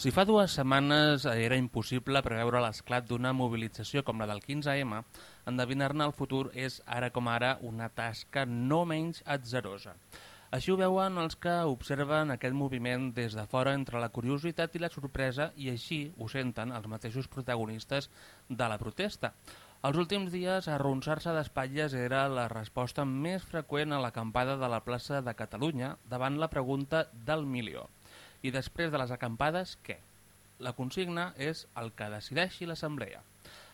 Si fa dues setmanes era impossible preveure l'esclat d'una mobilització com la del 15M, endevinar-ne el futur és ara com ara una tasca no menys atzerosa. Així ho veuen els que observen aquest moviment des de fora entre la curiositat i la sorpresa i així ho senten els mateixos protagonistes de la protesta. Els últims dies, arronsar-se d'espatlles era la resposta més freqüent a l'acampada de la plaça de Catalunya davant la pregunta del milió. I després de les acampades, què? La consigna és el que decideixi l'Assemblea.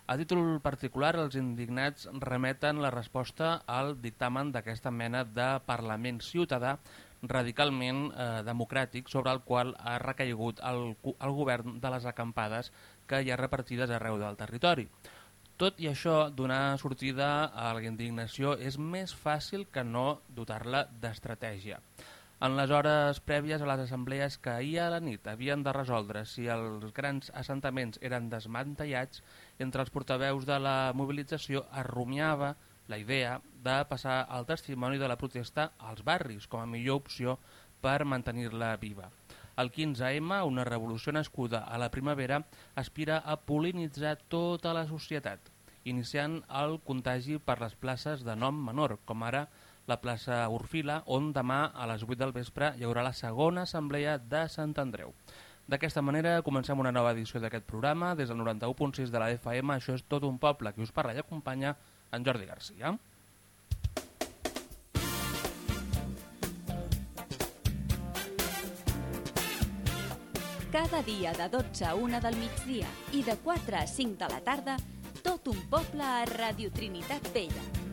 A títol particular, els indignats remeten la resposta al dictamen d'aquesta mena de Parlament ciutadà radicalment eh, democràtic sobre el qual ha recaigut el, el govern de les acampades que hi ha repartides arreu del territori. Tot i això, donar sortida a la indignació és més fàcil que no dotar-la d'estratègia. En les hores prèvies a les assemblees que ahir a la nit havien de resoldre si els grans assentaments eren desmantellats, entre els portaveus de la mobilització es rumiava la idea de passar el testimoni de la protesta als barris com a millor opció per mantenir-la viva. El 15M, una revolució nascuda a la primavera, aspira a polinitzar tota la societat, iniciant el contagi per les places de nom menor, com ara la plaça Orfila, on demà a les 8 del vespre hi haurà la segona assemblea de Sant Andreu. D'aquesta manera comencem una nova edició d'aquest programa. Des del 91.6 de la FM, això és tot un poble. Qui us parla i acompanya en Jordi Garcia. Cada dia de 12 a 1 del migdia i de 4 a 5 de la tarda, tot un poble a Radio Trinitat Vella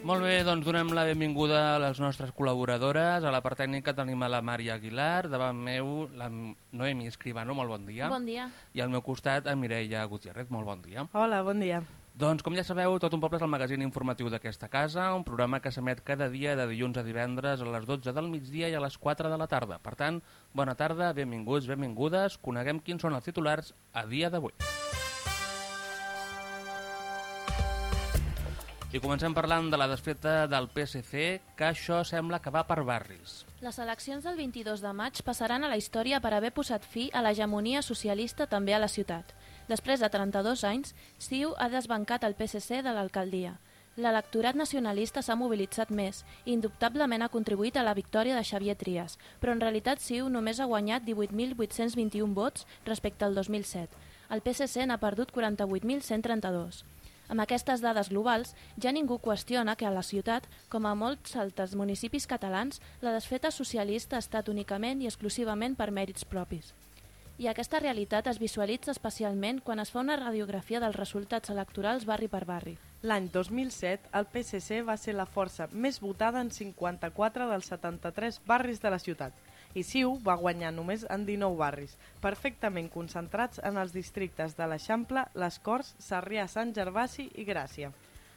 Molt bé, doncs donem la benvinguda a les nostres col·laboradores. A la part tècnica tenim a la Maria Aguilar, davant meu la Noemi Escribano, molt bon dia. Bon dia. I al meu costat a Mireia Gutiérrez, molt bon dia. Hola, bon dia. Doncs, com ja sabeu, Tot un poble és el magazín informatiu d'aquesta casa, un programa que s'emet cada dia de dilluns a divendres a les 12 del migdia i a les 4 de la tarda. Per tant, bona tarda, benvinguts, benvingudes, coneguem quins són els titulars a dia d'avui. I comencem parlant de la desfeta del PSC, que això sembla que va per barris. Les eleccions del 22 de maig passaran a la història per haver posat fi a l'hegemonia socialista també a la ciutat. Després de 32 anys, CiU ha desbancat el PSC de l'alcaldia. L'electorat nacionalista s'ha mobilitzat més i indubtablement ha contribuït a la victòria de Xavier Trias, però en realitat CiU només ha guanyat 18.821 vots respecte al 2007. El PSC n'ha perdut 48.132. Amb aquestes dades globals, ja ningú qüestiona que a la ciutat, com a molts altres municipis catalans, la desfeta socialista ha estat únicament i exclusivament per mèrits propis. I aquesta realitat es visualitza especialment quan es fa una radiografia dels resultats electorals barri per barri. L'any 2007, el PSC va ser la força més votada en 54 dels 73 barris de la ciutat, i Siu va guanyar només en 19 barris, perfectament concentrats en els districtes de l'Eixample, les Corts, Sarrià, Sant Gervasi i Gràcia.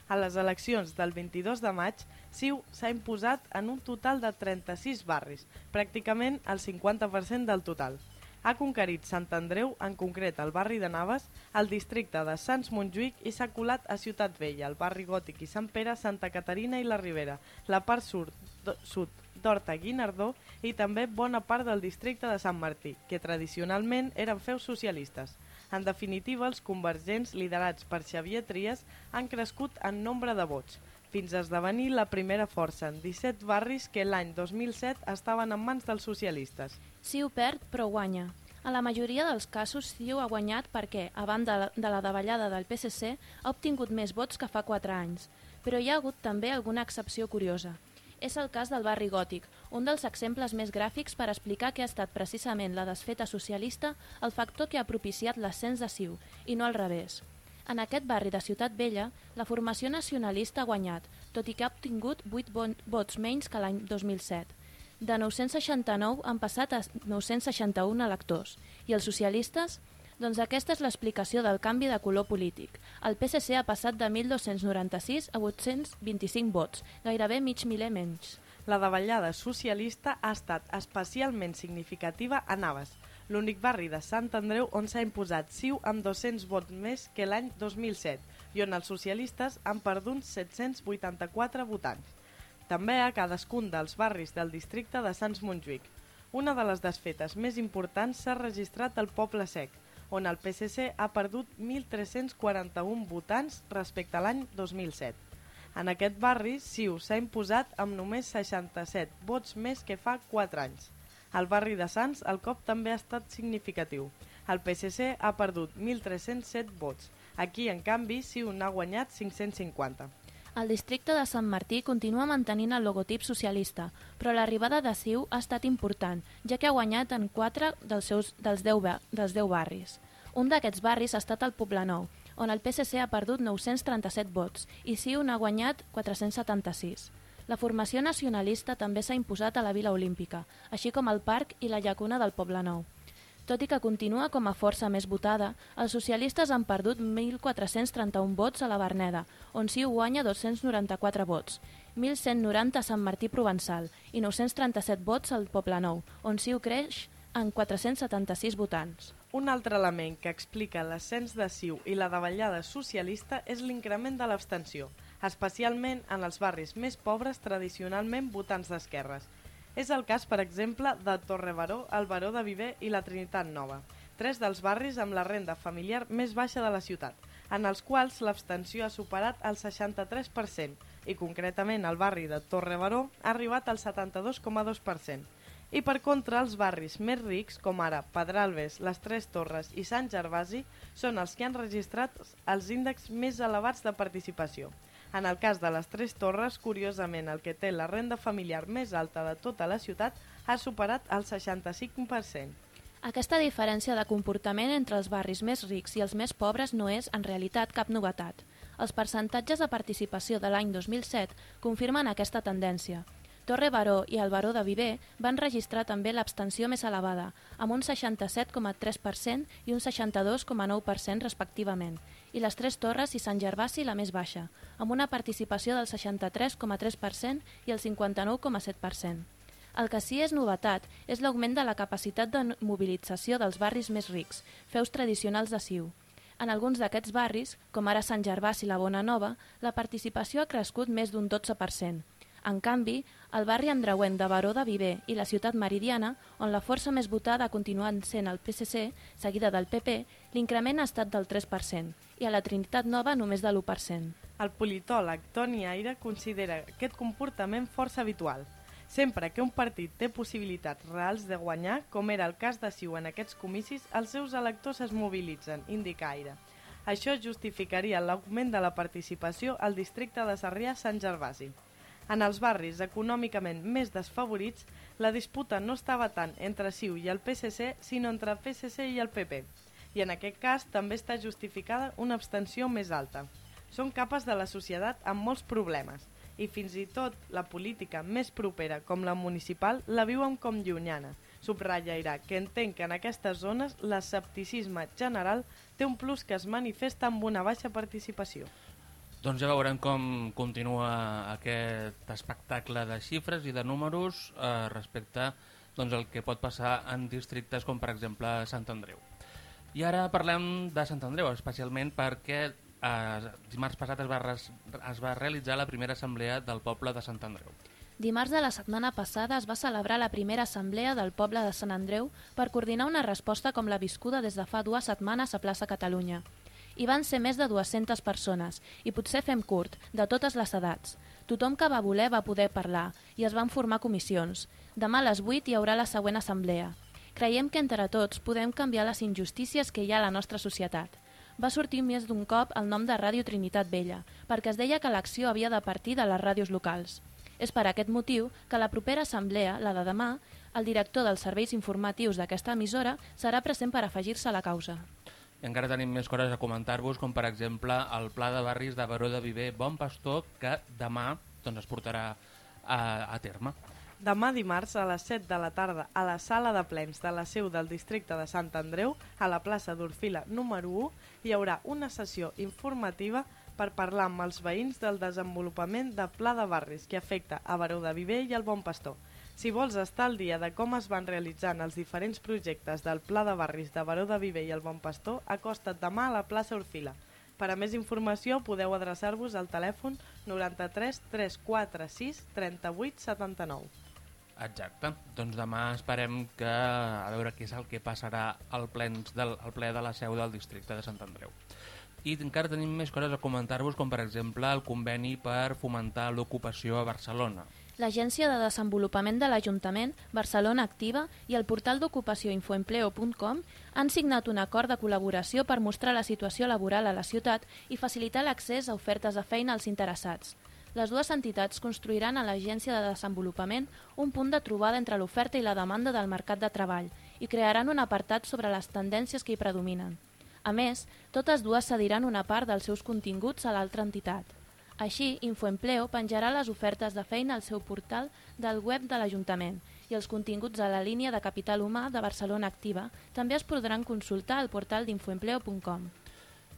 A les eleccions del 22 de maig, Siu s'ha imposat en un total de 36 barris, pràcticament el 50% del total. Ha conquerit Sant Andreu, en concret el barri de Naves, el districte de Sants Montjuïc i s'ha colat a Ciutat Vella, el barri Gòtic i Sant Pere, Santa Caterina i la Ribera, la part sud, d'Horta Guinardó i també bona part del districte de Sant Martí, que tradicionalment eren feus socialistes. En definitiva, els convergents liderats per Xavier Trias han crescut en nombre de vots, fins a esdevenir la primera força en 17 barris que l'any 2007 estaven en mans dels socialistes. Ciu perd, però guanya. A la majoria dels casos, Ciu ha guanyat perquè, a banda de la davallada del PSC, ha obtingut més vots que fa 4 anys. Però hi ha hagut també alguna excepció curiosa és el cas del barri gòtic, un dels exemples més gràfics per explicar que ha estat precisament la desfeta socialista el factor que ha propiciat l'ascens de Siu, i no al revés. En aquest barri de Ciutat Vella, la formació nacionalista ha guanyat, tot i que ha obtingut 8 vots menys que l'any 2007. De 969 han passat a 961 electors, i els socialistes doncs aquesta és l'explicació del canvi de color polític. El PSC ha passat de 1.296 a 825 vots, gairebé mig miler menys. La davallada socialista ha estat especialment significativa a Naves, l'únic barri de Sant Andreu on s'ha imposat Siu amb 200 vots més que l'any 2007 i on els socialistes han perdut 784 votants. també a cadascun dels barris del districte de Sants Montjuïc. Una de les desfetes més importants s'ha registrat al Poble Sec, on el PSC ha perdut 1.341 votants respecte a l'any 2007. En aquest barri, Siu s'ha imposat amb només 67 vots més que fa 4 anys. Al barri de Sants el cop també ha estat significatiu. El PSC ha perdut 1.307 vots. Aquí, en canvi, Siu n'ha guanyat 550. El districte de Sant Martí continua mantenint el logotip socialista, però l'arribada de Siu ha estat important, ja que ha guanyat en 4 dels, seus, dels, 10, ba- dels 10 barris. Un d'aquests barris ha estat el Poblenou, on el PSC ha perdut 937 vots i Siu n'ha guanyat 476. La formació nacionalista també s'ha imposat a la Vila Olímpica, així com el Parc i la Llacuna del Poblenou. Tot i que continua com a força més votada, els socialistes han perdut 1.431 vots a la Verneda, on Siu guanya 294 vots, 1.190 a Sant Martí Provençal i 937 vots al Poblenou, on Siu creix en 476 votants. Un altre element que explica l'ascens de Siu i la davallada socialista és l'increment de l'abstenció, especialment en els barris més pobres tradicionalment votants d'esquerres. És el cas, per exemple, de Torrebaró, el Baró de Viver i la Trinitat Nova, tres dels barris amb la renda familiar més baixa de la ciutat, en els quals l'abstenció ha superat el 63% i concretament el barri de Torrebaró ha arribat al 72,2%. I per contra, els barris més rics, com ara Pedralbes, les Tres Torres i Sant Gervasi, són els que han registrat els índexs més elevats de participació. En el cas de les Tres Torres, curiosament, el que té la renda familiar més alta de tota la ciutat ha superat el 65%. Aquesta diferència de comportament entre els barris més rics i els més pobres no és, en realitat, cap novetat. Els percentatges de participació de l'any 2007 confirmen aquesta tendència. Torre Baró i el Baró de Viver van registrar també l'abstenció més elevada, amb un 67,3% i un 62,9% respectivament, i les Tres Torres i Sant Gervasi la més baixa, amb una participació del 63,3% i el 59,7%. El que sí és novetat és l'augment de la capacitat de mobilització dels barris més rics, feus tradicionals de Siu. En alguns d'aquests barris, com ara Sant Gervasi i la Bona Nova, la participació ha crescut més d'un 12%. En canvi, el barri andreuent de Baró de Viver i la ciutat meridiana, on la força més votada ha continuat sent el PSC, seguida del PP, l'increment ha estat del 3%, i a la Trinitat Nova només de l'1%. El politòleg Toni Aire considera aquest comportament força habitual. Sempre que un partit té possibilitats reals de guanyar, com era el cas de Siu en aquests comicis, els seus electors es mobilitzen, indica Aire. Això justificaria l'augment de la participació al districte de Sarrià-Sant Gervasi. En els barris econòmicament més desfavorits, la disputa no estava tant entre Siu i el PSC, sinó entre el PSC i el PP. I en aquest cas també està justificada una abstenció més alta. Són capes de la societat amb molts problemes i fins i tot la política més propera, com la municipal, la viuen com llunyana. Subratlla Irà, que entenc que en aquestes zones l'escepticisme general té un plus que es manifesta amb una baixa participació. Doncs ja veurem com continua aquest espectacle de xifres i de números eh, respecte doncs, al que pot passar en districtes com per exemple Sant Andreu. I ara parlem de Sant Andreu, especialment perquè eh, dimarts passat es va, res, es va realitzar la primera assemblea del poble de Sant Andreu. Dimarts de la setmana passada es va celebrar la primera assemblea del poble de Sant Andreu per coordinar una resposta com la viscuda des de fa dues setmanes a plaça Catalunya. Hi van ser més de 200 persones, i potser fem curt, de totes les edats. Tothom que va voler va poder parlar, i es van formar comissions. Demà a les 8 hi haurà la següent assemblea. Creiem que entre tots podem canviar les injustícies que hi ha a la nostra societat. Va sortir més d'un cop el nom de Ràdio Trinitat Vella, perquè es deia que l'acció havia de partir de les ràdios locals. És per aquest motiu que la propera assemblea, la de demà, el director dels serveis informatius d'aquesta emissora serà present per afegir-se a la causa. I encara tenim més coses a comentar-vos, com per exemple el pla de barris de Baró de Viver Bon Pastor, que demà doncs, es portarà a, a terme. Demà dimarts a les 7 de la tarda a la sala de plens de la seu del districte de Sant Andreu, a la plaça d'Orfila número 1, hi haurà una sessió informativa per parlar amb els veïns del desenvolupament de Pla de Barris que afecta a Baró de Viver i el Bon Pastor. Si vols estar al dia de com es van realitzant els diferents projectes del Pla de Barris de Baró de Viver i el Bon Pastor, acosta't demà a la plaça Orfila. Per a més informació podeu adreçar-vos al telèfon 93 346 38 79. Exacte. Doncs demà esperem que a veure què és el que passarà al, plens del, al ple de la seu del districte de Sant Andreu. I encara tenim més coses a comentar-vos, com per exemple el conveni per fomentar l'ocupació a Barcelona. L'Agència de Desenvolupament de l'Ajuntament, Barcelona Activa i el portal d'ocupació infoempleo.com han signat un acord de col·laboració per mostrar la situació laboral a la ciutat i facilitar l'accés a ofertes de feina als interessats. Les dues entitats construiran a l'Agència de Desenvolupament un punt de trobada entre l'oferta i la demanda del mercat de treball i crearan un apartat sobre les tendències que hi predominen. A més, totes dues cediran una part dels seus continguts a l'altra entitat. Així, Infoempleo penjarà les ofertes de feina al seu portal del web de l'Ajuntament i els continguts a la línia de capital humà de Barcelona Activa també es podran consultar al portal d'infoempleo.com.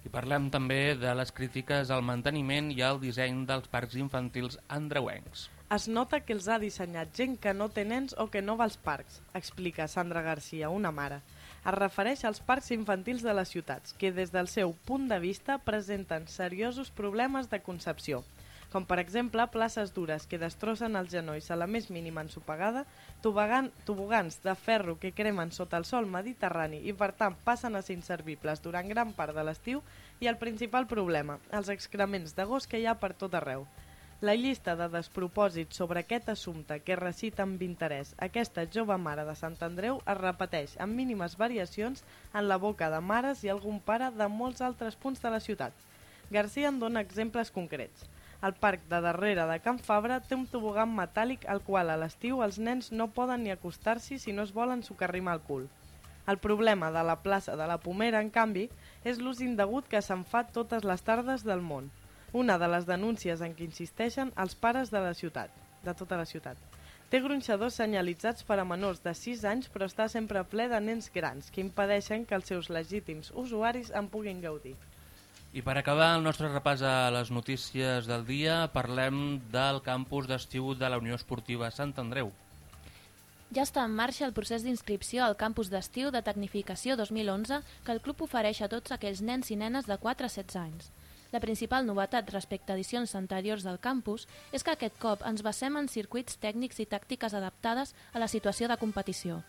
I parlem també de les crítiques al manteniment i al disseny dels parcs infantils andreuencs. Es nota que els ha dissenyat gent que no té nens o que no va als parcs, explica Sandra Garcia, una mare. Es refereix als parcs infantils de les ciutats, que des del seu punt de vista presenten seriosos problemes de concepció, com per exemple places dures que destrossen els genolls a la més mínima ensopegada, tobogan, tobogans de ferro que cremen sota el sol mediterrani i per tant passen a ser inservibles durant gran part de l'estiu i el principal problema, els excrements de gos que hi ha per tot arreu. La llista de despropòsits sobre aquest assumpte que recita amb interès aquesta jove mare de Sant Andreu es repeteix amb mínimes variacions en la boca de mares i algun pare de molts altres punts de la ciutat. Garcia en dona exemples concrets. El parc de darrere de Can Fabra té un tobogan metàl·lic al qual a l'estiu els nens no poden ni acostar-s'hi si no es volen socarrimar el cul. El problema de la plaça de la Pomera, en canvi, és l'ús indegut que se'n fa totes les tardes del món una de les denúncies en què insisteixen els pares de la ciutat, de tota la ciutat. Té gronxadors senyalitzats per a menors de 6 anys però està sempre ple de nens grans que impedeixen que els seus legítims usuaris en puguin gaudir. I per acabar el nostre repàs a les notícies del dia, parlem del campus d'estiu de la Unió Esportiva Sant Andreu. Ja està en marxa el procés d'inscripció al campus d'estiu de Tecnificació 2011 que el club ofereix a tots aquells nens i nenes de 4 a 16 anys. La principal novetat respecte a edicions anteriors del campus és que aquest cop ens basem en circuits tècnics i tàctiques adaptades a la situació de competició.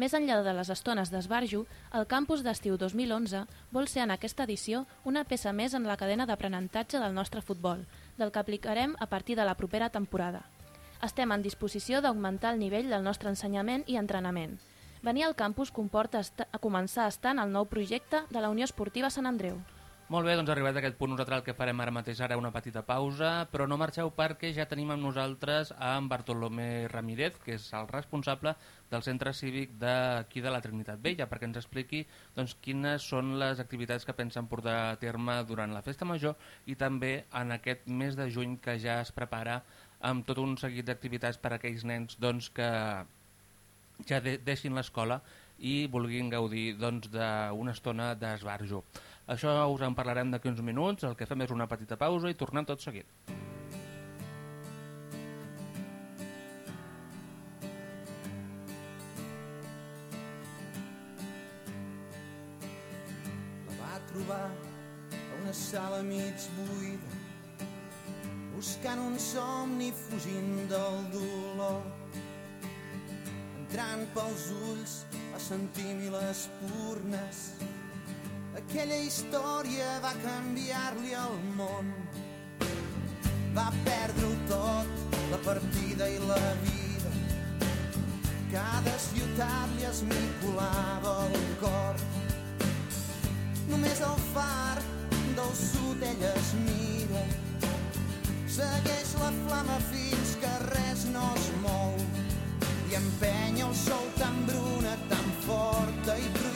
Més enllà de les estones d'esbarjo, el campus d'estiu 2011 vol ser en aquesta edició una peça més en la cadena d'aprenentatge del nostre futbol, del que aplicarem a partir de la propera temporada. Estem en disposició d'augmentar el nivell del nostre ensenyament i entrenament. Venir al campus comporta a començar en el nou projecte de la Unió Esportiva Sant Andreu. Molt bé, doncs arribat a aquest punt nosaltres el que farem ara mateix ara una petita pausa, però no marxeu perquè ja tenim amb nosaltres en Bartolomé Ramírez, que és el responsable del centre cívic d'aquí de la Trinitat Vella, perquè ens expliqui doncs, quines són les activitats que pensen portar a terme durant la Festa Major i també en aquest mes de juny que ja es prepara amb tot un seguit d'activitats per a aquells nens doncs, que ja de deixin l'escola i vulguin gaudir doncs, d'una doncs, estona d'esbarjo. Això us en parlarem d'aquí uns minuts, el que fem és una petita pausa i tornem tot seguit. La va trobar a una sala mig buida buscant un somni fugint del dolor. Entrant pels ulls va sentir mil espurnes aquella història va canviar-li el món. Va perdre-ho tot, la partida i la vida. Cada ciutat li esmicolava el cor. Només el far del sud ella es mira. Segueix la flama fins que res no es mou i empenya el sol tan bruna, tan forta i es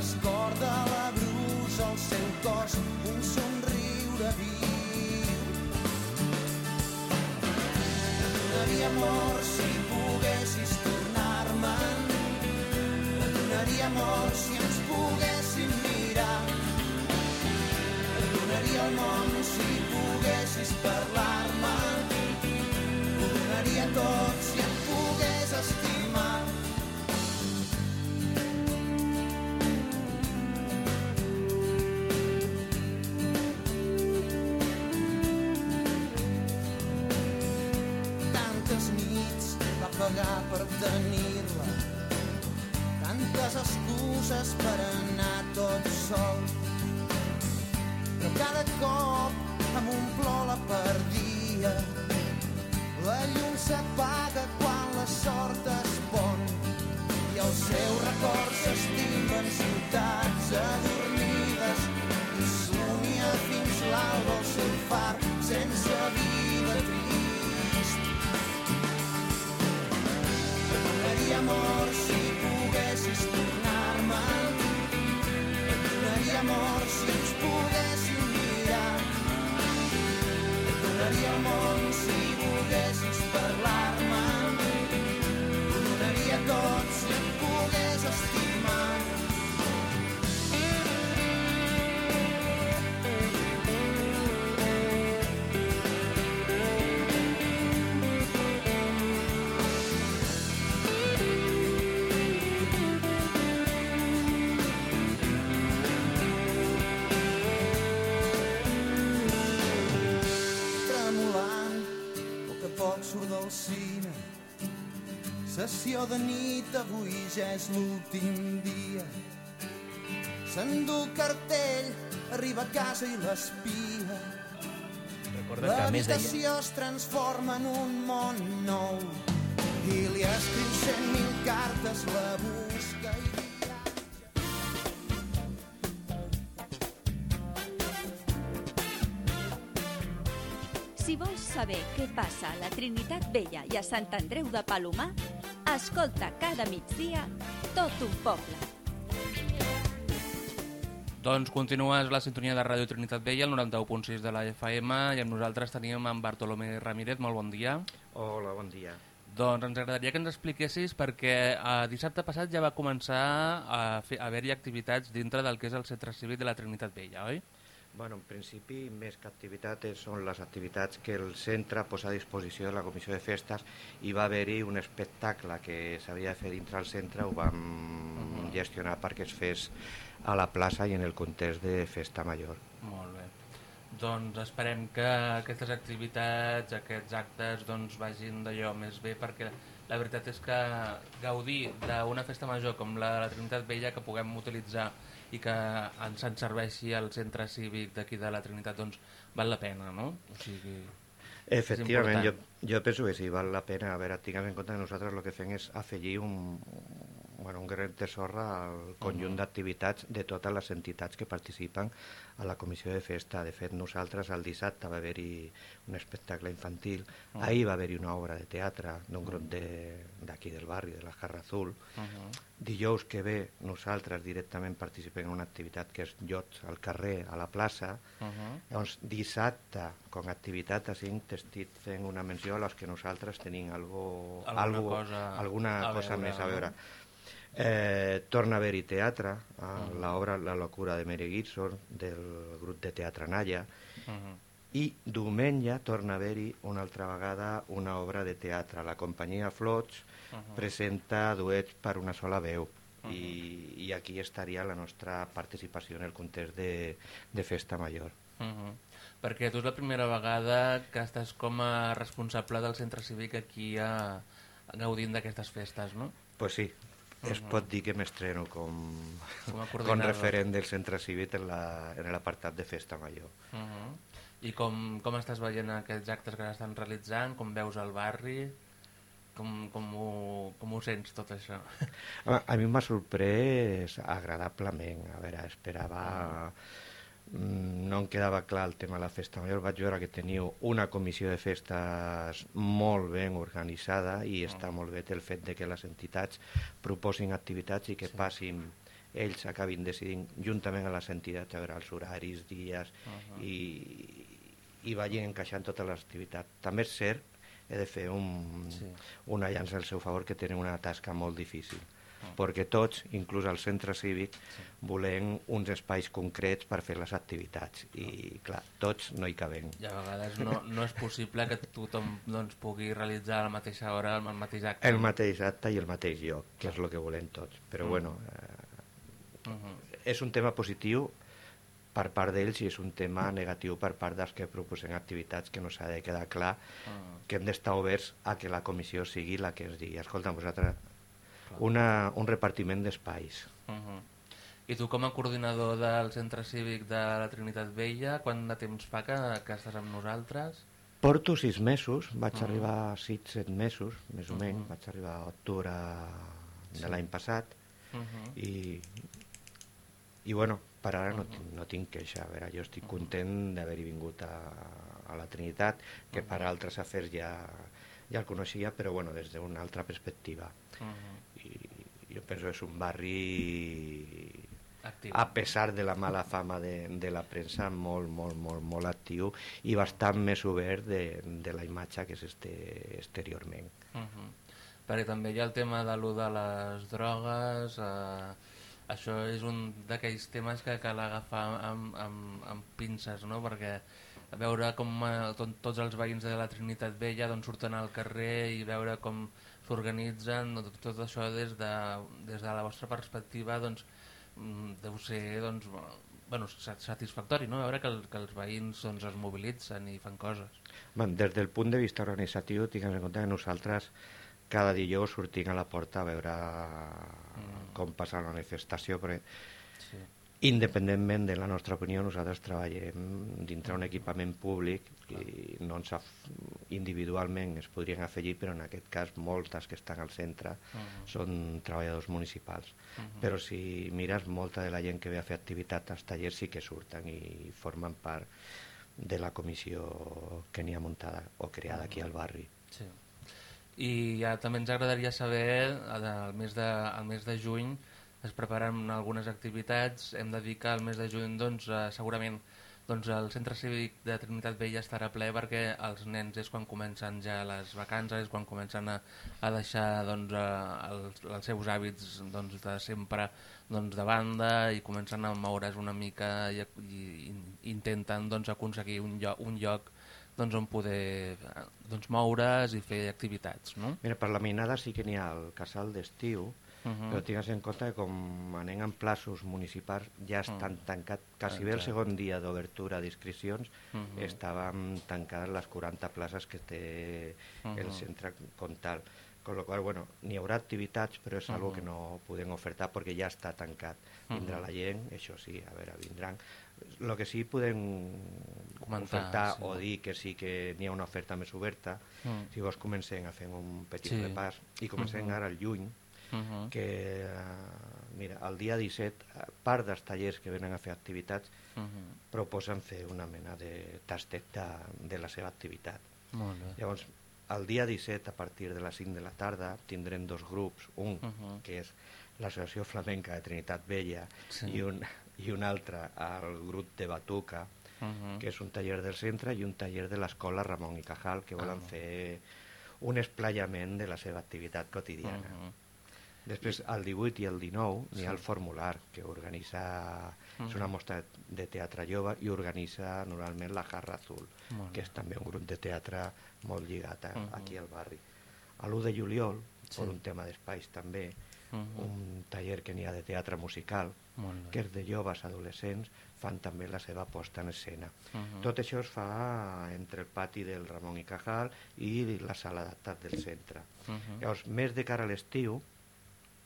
descorda la brusa al seu cos un somriure viu. Donaria amor si poguessis tornar-me'n, donaria amor si ens poguéssim mirar, donaria el món si poguessis parlar-me, donaria tot si em pogués estimar. Tenir-la. Tantes excuses per anar tot sol. Però cada cop amb un plor la perdia. La llum s'apaga quan la sort es pon i el seu record s'estima en ciutats adormides i somia fins l'alba el seu far sense donaria amor si poguessis tornar-me'n. Et donaria amor si ens poguéssim mirar. Et donaria món si volguessis parlar-me. Cine. Sessió de nit, avui ja és l'últim dia. S'endú el cartell, arriba a casa i l'espia. Recorda que a més es transforma en un món nou i li escriu cent mil cartes, la Si vols saber què passa a la Trinitat Vella i a Sant Andreu de Palomar, escolta cada migdia tot un poble. Doncs continues la sintonia de Ràdio Trinitat Vella, el 91.6 de la FM, i amb nosaltres tenim en Bartolomé Ramírez. Molt bon dia. Hola, bon dia. Doncs ens agradaria que ens expliquessis perquè eh, dissabte passat ja va començar a, fer, a haver-hi activitats dintre del que és el Centre Cívic de la Trinitat Vella, oi? Bueno, en principi, més que activitats, són les activitats que el centre posa a disposició de la Comissió de Festes i va haver-hi un espectacle que s'havia de fer dintre del centre, ho vam gestionar perquè es fes a la plaça i en el context de Festa Major. Molt bé. Doncs esperem que aquestes activitats, aquests actes, doncs vagin d'allò més bé, perquè la veritat és que gaudir d'una festa major com la de la Trinitat Vella, que puguem utilitzar i que ens en serveixi el centre cívic d'aquí de la Trinitat, doncs val la pena, no? O sigui... Efectivament, jo, jo penso que sí, val la pena. A veure, tinguem en compte que nosaltres el que fem és afegir un, bueno, un gran tesor al conjunt d'activitats de totes les entitats que participen a la comissió de festa. De fet, nosaltres el dissabte va haver-hi un espectacle infantil, ahir va haver-hi una obra de teatre d'un grup de- d'aquí del barri, de la Jarra Azul. Uh -huh. Dijous que ve nosaltres directament participem en una activitat que és jocs al carrer, a la plaça, Uh -huh. Llavors, dissabte, com a activitat, així t'estic fent una menció a les que nosaltres tenim algo, Alguna algo, cosa alguna a cosa veure, més a veure. Eh, torna a haver-hi teatre, eh, l'obra La locura de Mary Gibson, del grup de teatre Naya, Uh -huh. i diumenge torna a haver-hi una altra vegada una obra de teatre. La companyia Flots Uh-huh. presenta duets per una sola veu i, i aquí estaria la nostra participació en el context de, de Festa Major. Uh -huh. Perquè tu és la primera vegada que estàs com a responsable del centre cívic aquí a, gaudint d'aquestes festes, no? Pues sí, es pot dir que m'estreno com, Com com referent del centre cívic en la- en l'apartat de Festa Major. Uh -huh. I com, com estàs veient aquests actes que estan realitzant? Com veus el barri? Com, com, ho, com ho sents tot això? A, a mi m'ha sorprès agradablement. A veure, esperava... Mm, No em quedava clar el tema de la festa major. Vaig veure que teniu una comissió de festes molt ben organitzada i està molt bé el fet de que les entitats proposin activitats i que sí. passin ells acabin decidint juntament amb les entitats a veure els horaris, dies uh -huh. i, i vagin encaixant totes les activitats. També és cert, he de fer un, sí. una llança al seu favor, que tenen una tasca molt difícil perquè tots, inclús el centre cívic, volem uns espais concrets per fer les activitats i clar, tots no hi cabem. I a vegades no, no és possible que tothom doncs, pugui realitzar a la mateixa hora el mateix acte. El mateix acte i el mateix lloc, que és el que volem tots. Però bueno, eh, Uh -huh. és un tema positiu per part d'ells i és un tema negatiu per part dels que proposen activitats que no s'ha de quedar clar Uh -huh. que hem d'estar oberts a que la comissió sigui la que ens digui escolta, vosaltres una, un repartiment d'espais. Uh -huh. I tu com a coordinador del centre cívic de la Trinitat Vella, quant de temps fa que, que estàs amb nosaltres? Porto sis mesos, vaig uh. -huh. arribar a sis, set mesos, més o menys, Mhm. vaig arribar a octubre de Sí. l'any passat, Uh -huh. i, i bueno, per ara no, tinc, no tinc queixa, a veure, jo estic content d'haver-hi vingut a, a la Trinitat, que per altres afers ja, ja el coneixia, però bueno, des d'una altra perspectiva. Uh -huh. Jo penso que és un barri Actiu. a pesar de la mala fama de, de la premsa, molt, molt, molt, molt actiu i bastant més obert de, de la imatge que és este exteriorment. Uh -huh. Perquè també hi ha el tema de lo de les drogues, eh, això és un d'aquells temes que cal agafar amb, amb, amb pinces, no? perquè veure com eh, tot, tots els veïns de la Trinitat Vella doncs, surten al carrer i veure com s'organitzen, tot, tot això des de, des de la vostra perspectiva doncs, mm, deu ser doncs, bueno, sa- satisfactori, no? veure que, el, que els veïns doncs, es mobilitzen i fan coses. Bueno, des del punt de vista organitzatiu, tinguem en compte que nosaltres cada dijous sortim a la porta a veure Mm. com passa la manifestació, perquè. Independentment de la nostra opinió, nosaltres treballem dintre un equipament públic i no ens individualment es podrien afegir, però en aquest cas moltes que estan al centre Mhm. són treballadors municipals. Mhm. Però si mires, molta de la gent que ve a fer activitat als tallers sí que surten i formen part de la comissió que n'hi ha muntada o creada aquí al barri. Sí. I ja també ens agradaria saber, al mes de, al mes de juny es preparen algunes activitats, hem de dir que al mes de juny doncs, eh, segurament doncs, el centre cívic de Trinitat Vella estarà ple perquè els nens és quan comencen ja les vacances, és quan comencen a, a deixar doncs, eh, els, els seus hàbits doncs, de sempre doncs, de banda i comencen a moure's una mica i, i, intenten doncs, aconseguir un lloc, un lloc doncs, on poder doncs, moure's i fer activitats, no? Mira, per la mainada sí que n'hi ha el casal d'estiu, Uh -huh. però tingues en compte que com anem en plaços municipals ja estan Mm. tancats, quasi bé el segon dia d'obertura d'inscripcions Mhm. estàvem tancades les 40 places que té el Mhm. centre com tal. Con lo qual, bueno, n'hi haurà activitats, però és algo Mhm. que no podem ofertar perquè ja està tancat. Vindrà Mhm. la gent, això sí, a veure, vindran. El que sí podem Comentar, ofertar sí. o dir que sí que n'hi ha una oferta més oberta, Mm. si vols comencem a fer un petit Sí. repàs i comencem Mhm. ara al juny, Uh -huh. que, eh, mira, el dia 17, a part dels tallers que venen a fer activitats, Uh -huh. proposen fer una mena de tastet de, de la seva activitat. Molt bé. Llavors, el dia 17, a partir de les 5 de la tarda, tindrem dos grups, un Mhm. que és l'Associació Flamenca de Trinitat Vella Sí. i, un, i un altre, el grup de Batuca, Uh -huh. que és un taller del centre i un taller de l'escola Ramon i Cajal, que volen Ah. fer un esplaiament de la seva activitat quotidiana. Uh -huh. Després, el 18 i el 19, n'hi ha Sí. el formular, que organitza... És Mhm. una mostra de teatre jove i organitza normalment la Jarra Azul, Molt que és també un grup de teatre molt lligat a, Mhm. aquí al barri. A l'1 de juliol, Sí. per un tema d'espais també, Uh-huh. un taller que n'hi ha de teatre musical, que és de joves adolescents, fan també la seva posta en escena. Mhm. Tot això es fa entre el pati del Ramon i Cajal i la sala d'actes del centre. Uh-huh. Llavors, més de cara a l'estiu,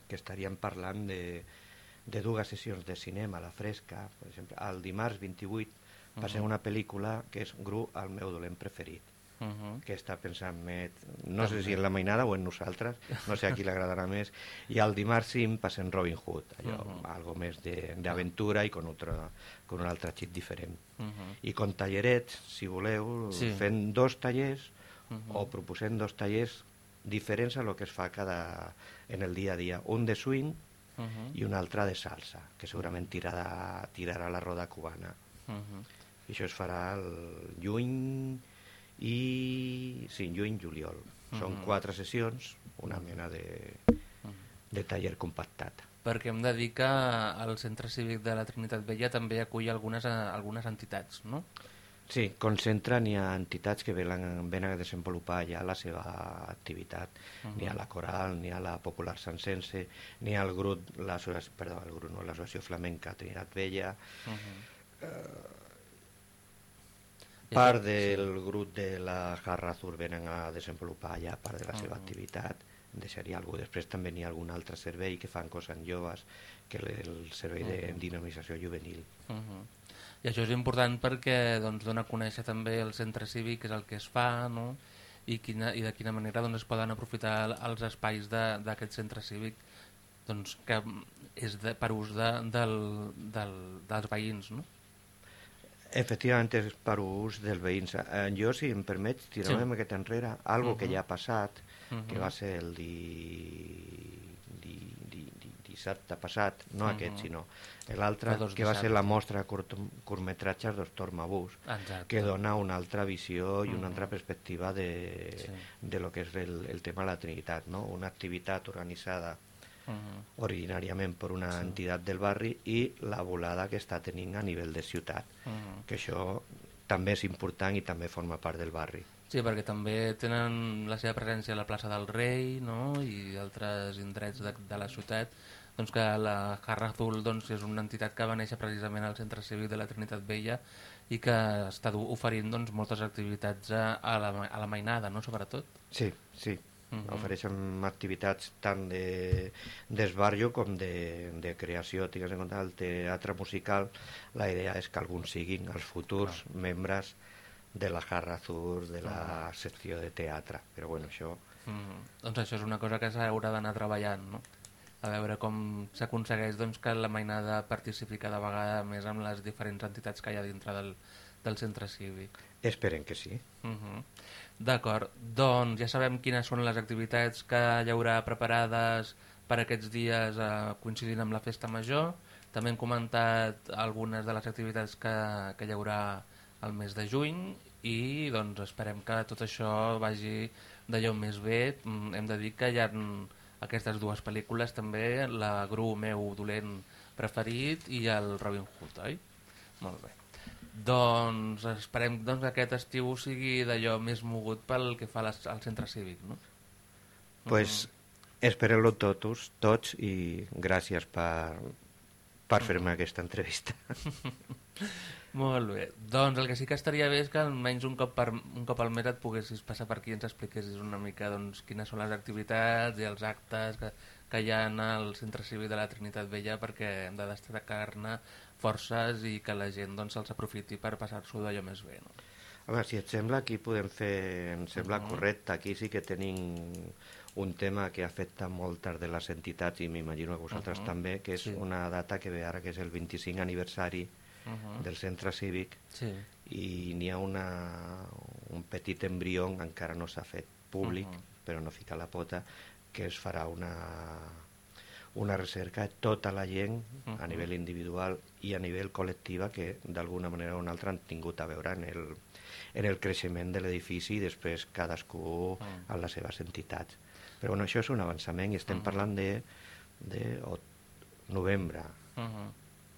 que estaríem parlant de, de dues sessions de cinema la fresca, per exemple, el dimarts 28 passem Mhm. una pel·lícula que és Gru, el meu dolent preferit, Uh-huh. que està pensant més, no sé si en la mainada o en nosaltres, no sé a qui li agradarà més, i el dimarts 5 passem Robin Hood, allò, Mhm. algo més de- d'aventura i con, otro, con un altre xip diferent. Uh-huh. I con tallerets, si voleu, Sí. fent dos tallers Mhm. o proposem dos tallers diferents a lo que es fa cada, en el dia a dia. Un de swing Uh-huh. i un altre de salsa, que segurament tirarà, tirarà la roda cubana. Uh-huh. I això es farà el juny i... sí, juny-juliol. Són Mhm. quatre sessions, una mena de, de taller compactat. Perquè hem de dir que el Centre Cívic de la Trinitat Vella també acull algunes, algunes entitats, no? Sí, concentra, n'hi ha entitats que venen, venen a desenvolupar ja la seva activitat. N'hi ha la Coral, n'hi ha la Popular Sansense, n'hi ha el grup, perdó, el grup no, l'associació flamenca Trinitat Vella, Uh-huh. I part això- del grup de la Jarra Azul venen a desenvolupar ja part de la seva Mhm. activitat. deixaria alguna Després també n'hi ha algun altre servei que fan coses en joves, que el, servei de Mhm. dinamització juvenil. Uh -huh. I això és important perquè doncs, dona a conèixer també el centre cívic, que és el que es fa, no? I, quina, i de quina manera doncs, es poden aprofitar el- els espais d'aquest centre cívic doncs, que és de, per ús de, del, del, dels veïns. No? Efectivament és per ús dels veïns. Eh, jo, si em permets, tirar Sí. una miqueta enrere, algo que Mhm. ja ha passat, que Mhm. va ser el di, di, dissabte passat, no Mhm. aquest, sinó l'altre, que va ser la mostra de curt, curtmetratges d'Ostor Mabús, Exacte. que dona una altra visió i una altra perspectiva de, Sí. de lo que és el, el tema de la Trinitat, no? una activitat organitzada Uh originàriament per una Sí. entitat del barri i la volada que està tenint a nivell de ciutat -huh. que això també és important i també forma part del barri. Sí, perquè també tenen la seva presència a la plaça del Rei no? i altres indrets de, de la ciutat doncs que la Jarra Azul doncs, és una entitat que va néixer precisament al Centre Cívic de la Trinitat Vella i que està oferint doncs, moltes activitats a, la, a la mainada, no? sobretot. Sí, sí. Mhm. Ofereixen activitats tant de d'esbarjo com de, de creació. Tingues en compte el teatre musical, la idea és que alguns siguin els futurs membres de la Jarra Azul, de la secció de teatre. Però bueno, això... Mm. Doncs això és una cosa que s'haurà d'anar treballant, no? A veure com s'aconsegueix doncs, que la mainada participi cada vegada més amb les diferents entitats que hi ha dintre del, del centre cívic. Esperem que sí. Uh -huh. D'acord, doncs ja sabem quines són les activitats que hi haurà preparades per aquests dies eh, coincidint amb la festa major. També hem comentat algunes de les activitats que, que hi haurà al mes de juny i doncs esperem que tot això vagi d'allò més bé. Mm, Hem de dir que hi ha aquestes dues pel·lícules també, la Gru meu dolent preferit i el Robin Hood, oi? Molt bé. Doncs esperem doncs, que aquest estiu sigui d'allò més mogut pel que fa les- al centre cívic, no? pues, esperem-lo tots, tots i gràcies per, per fer-me aquesta entrevista. Molt bé. Doncs el que sí que estaria bé és que almenys un cop, per, un cop al mes et poguessis passar per aquí i ens expliquessis una mica doncs, quines són les activitats i els actes que, que hi ha al centre cívic de la Trinitat Vella perquè hem de destacar-ne forces i que la gent doncs, se'ls aprofiti per passar-s'ho d'allò més bé. No? Home, si et sembla, aquí podem fer... Em sembla Mhm. correcte. Aquí sí que tenim un tema que afecta moltes de les entitats i m'imagino que vosaltres Mhm. també, que és Sí. una data que ve ara, que és el 25 aniversari Uh -huh. del centre cívic Sí. i n'hi ha una, un petit embrió, encara no s'ha fet públic, Mhm. però no fica la pota, que es farà una, una recerca de tota la gent a Mhm. nivell individual i a nivell col·lectiva que d'alguna manera o una altra han tingut a veure en el, en el creixement de l'edifici i després cadascú Mhm. a les seves entitats. Però bueno, això és un avançament i estem Mhm. parlant de, de o, novembre. Uh -huh.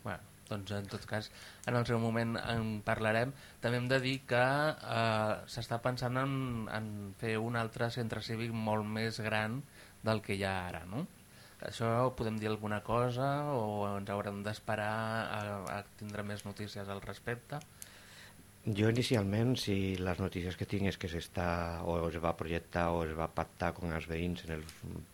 bueno, doncs en tot cas en el seu moment en parlarem també hem de dir que eh, s'està pensant en, en fer un altre centre cívic molt més gran del que hi ha ara no? això podem dir alguna cosa o ens haurem d'esperar a, a tindre més notícies al respecte Jo inicialment, si les notícies que tinc és que s'està o es va projectar o es va pactar amb els veïns en el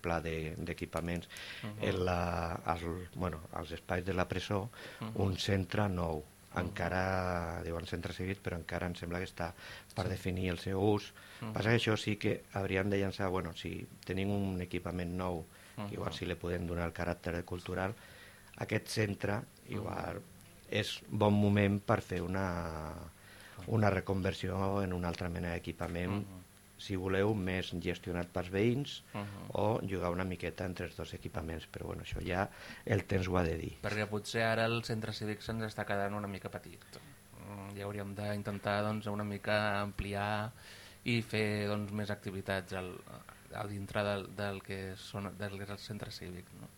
pla de- d'equipaments de, Mhm. en la, als, bueno, als espais de la presó Mhm. un centre nou. Encara, diuen centre cívic, però encara em sembla que està per definir el seu ús. Mhm. Passa que això sí que hauríem de llançar, bueno, si tenim un equipament nou, Mhm. igual si li podem donar el caràcter cultural, aquest centre igual és bon moment per fer una, una reconversió en una altra mena d'equipament, Mhm. si voleu, més gestionat pels veïns Mhm. o jugar una miqueta entre els dos equipaments, però bueno, això ja el temps ho ha de dir. perquè potser ara el centre cívic se'ns està quedant una mica petit Mm, i hauríem d'intentar doncs, una mica ampliar i fer doncs, més activitats al, al dintre del, del, que són, del que és el centre cívic no?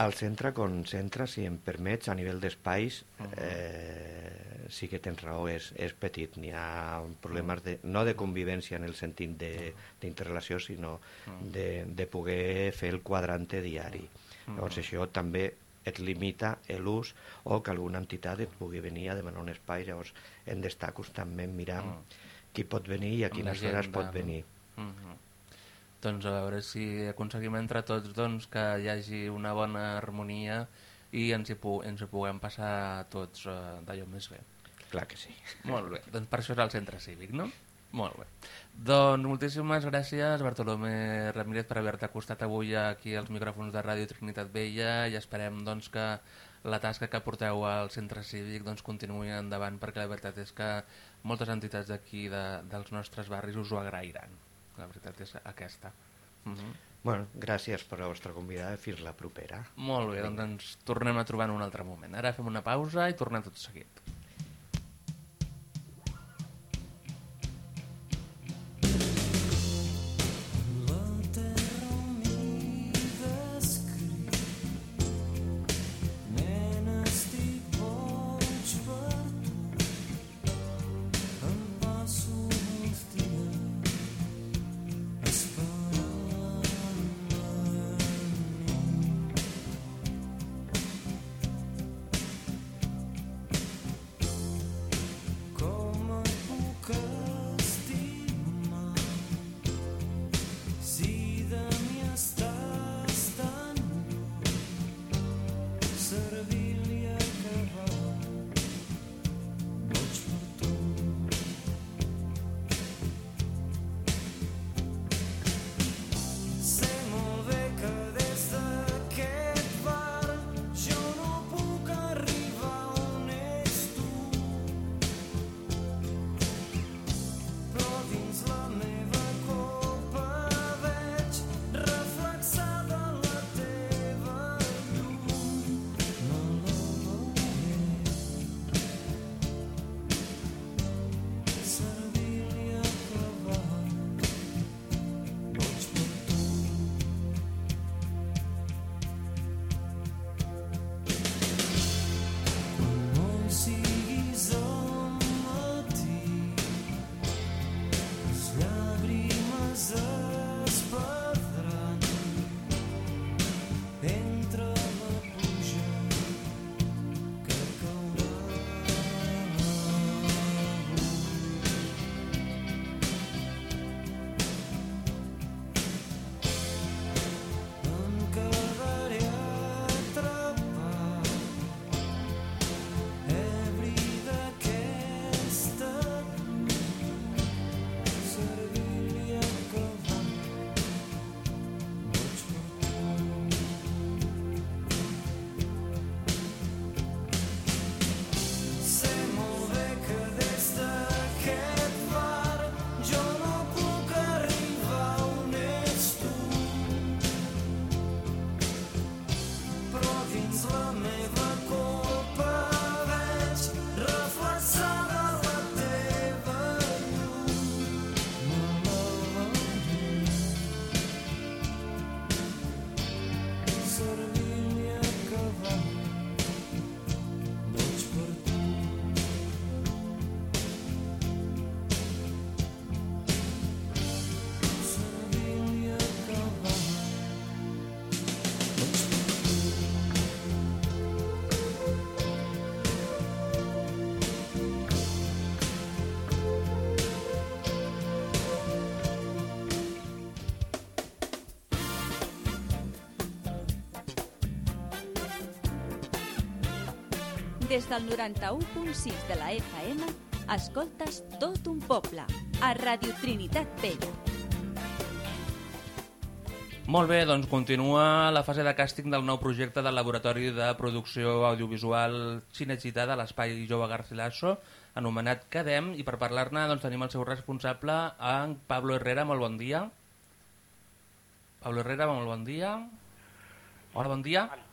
Al centre, com centre, si em permets, a nivell d'espais, Mhm. eh, sí que tens raó, és, és petit. N'hi ha problemes de, no de convivència en el sentit de- d'interrelació, sinó Mhm. de, de poder fer el quadrante diari. Llavors això també et limita l'ús o que alguna entitat et pugui venir a demanar un espai. Llavors hem d'estar constantment mirant Mm. qui pot venir i a quines hores pot venir. Mhm. Doncs a veure si aconseguim entre tots doncs, que hi hagi una bona harmonia i ens hi, pu ens hi puguem passar tots eh, d'allò més bé. Clar que sí. Molt bé, doncs per això és el centre cívic, no? Molt bé. Doncs moltíssimes gràcies, Bartolomé Ramírez, per haver-te acostat avui aquí als micròfons de Ràdio Trinitat Vella i esperem doncs, que la tasca que porteu al centre cívic doncs, continuï endavant perquè la veritat és que moltes entitats d'aquí de, dels nostres barris us ho agrairan. La veritat és aquesta. Uh -huh. Bueno, gràcies per la vostra convidada. Fins la propera. Molt bé, doncs ens tornem a trobar en un altre moment. Ara fem una pausa i tornem tot seguit. Des del 91.6 de la FM, escoltes tot un poble, a Radio Trinitat Vella. Molt bé, doncs continua la fase de càsting del nou projecte del Laboratori de Producció Audiovisual Cinecittà de l'Espai Jove Garcilaso, anomenat CADEM, i per parlar-ne doncs, tenim el seu responsable, en Pablo Herrera. Molt bon dia. Pablo Herrera, molt bon dia. Hola, bon dia. Hola,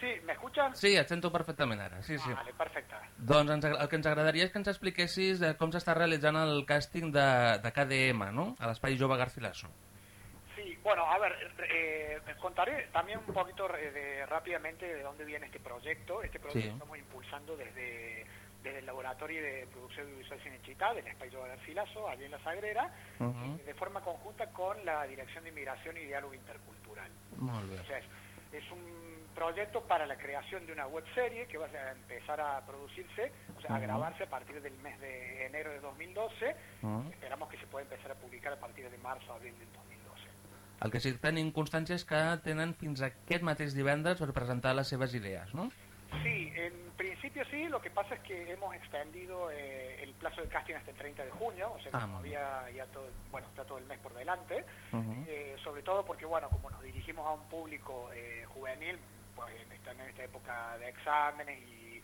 sí, ¿me escuchan? Sí, et sento perfectament ara. Sí, sí. Vale, perfecte. Doncs ens, el que ens agradaria és que ens expliquessis de com s'està realitzant el càsting de, de KDM, no? A l'Espai Jove Garcilaso. Sí, bueno, a ver, eh, contaré también un poquito eh, de, rápidamente de dónde viene este proyecto. Este proyecto Sí. lo estamos impulsando desde, desde el Laboratorio de Producción Audiovisual Cinechita, del Espacio de Garcilaso, allí en La Sagrera, Uh de forma conjunta con la Dirección de Inmigración y Diálogo Intercultural. Molt bé. O sea, es, es un proyecto para la creación de una web serie que va a empezar a producirse, o sea, a Ujú. grabarse a partir del mes de enero de 2012. Ujú. Esperamos que se pueda empezar a publicar a partir de marzo, abril del 2012. El que sí que tenim constància és que tenen fins aquest mateix divendres per presentar les seves idees, no? Sí, en principio sí, lo que pasa es que hemos extendido eh, el plazo de casting hasta el 30 de junio, o sea que Ah, todavía ya todo, bueno, está todo el mes por delante, Ujú. eh, sobre todo porque, bueno, como nos dirigimos a un público eh, juvenil, pues están en esta época de exámenes y,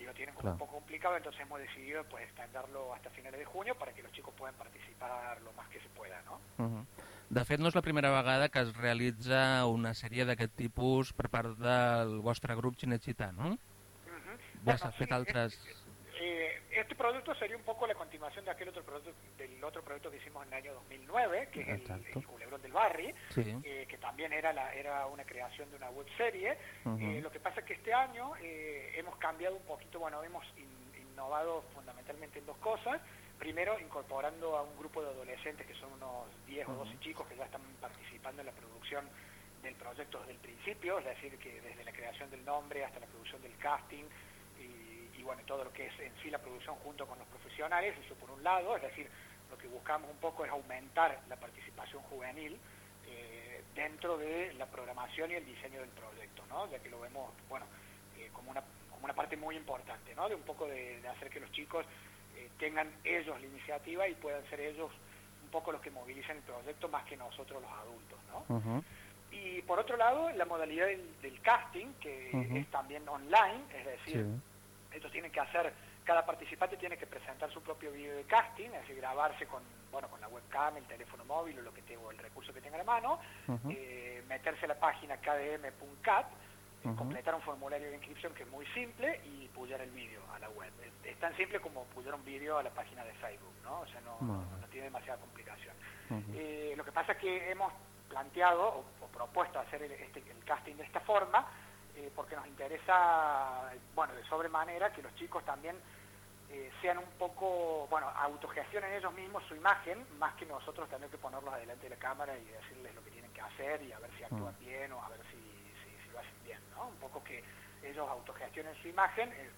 y lo tienen como un Claro. poco complicado, entonces hemos decidido pues extenderlo hasta finales de junio para que los chicos puedan participar lo más que se pueda, ¿no? Uh -huh. De fet, no és la primera vegada que es realitza una sèrie d'aquest tipus per part del vostre grup Cinecittà, no? Ujú. Ja Bueno, s'ha sí, fet altres... Eh, este producto sería un poco la continuación de aquel otro producto, del otro producto que hicimos en el año 2009, que es el, el Culebrón del Barri, Sí. eh, que también era, la, era una creación de una web serie. Eh, lo que pasa es que este año eh, hemos cambiado un poquito, bueno, hemos in- innovado fundamentalmente en dos cosas. Primero, incorporando a un grupo de adolescentes que son unos 10 o 12 chicos que ya están participando en la producción del proyecto desde el principio, es decir, que desde la creación del nombre hasta la producción del casting bueno, todo lo que es en sí la producción junto con los profesionales, eso por un lado, es decir, lo que buscamos un poco es aumentar la participación juvenil eh, dentro de la programación y el diseño del proyecto, ¿no? ya que lo vemos, bueno, eh, como, una, como una parte muy importante, ¿no? de un poco de, de hacer que los chicos eh, tengan ellos la iniciativa y puedan ser ellos un poco los que movilicen el proyecto más que nosotros los adultos, ¿no? Uh -huh. Y por otro lado, la modalidad del, del casting, que es también online, es decir, Sí. Ellos tienen que hacer, cada participante tiene que presentar su propio video de casting, es decir, grabarse con, bueno, con la webcam, el teléfono móvil o lo que o el recurso que tenga a la mano, eh, meterse a la página kdm.cat, eh, Ujú. completar un formulario de inscripción que es muy simple y pujar el vídeo a la web. Es, es tan simple como pujar un vídeo a la página de Facebook, ¿no? O sea, no, no, tiene demasiada complicación. Eh, lo que pasa es que hemos planteado o, o propuesto hacer el, este- el casting de esta forma eh, porque nos interesa, bueno, de sobremanera que los chicos también eh, sean un poco, bueno, autogestionen ellos mismos su imagen, más que nosotros tener que ponerlos adelante de la cámara y decirles lo que tienen que hacer y a ver si actúan bien o a ver si, si, si lo hacen bien, ¿no? Un poco que ellos autogestionen su imagen, eh,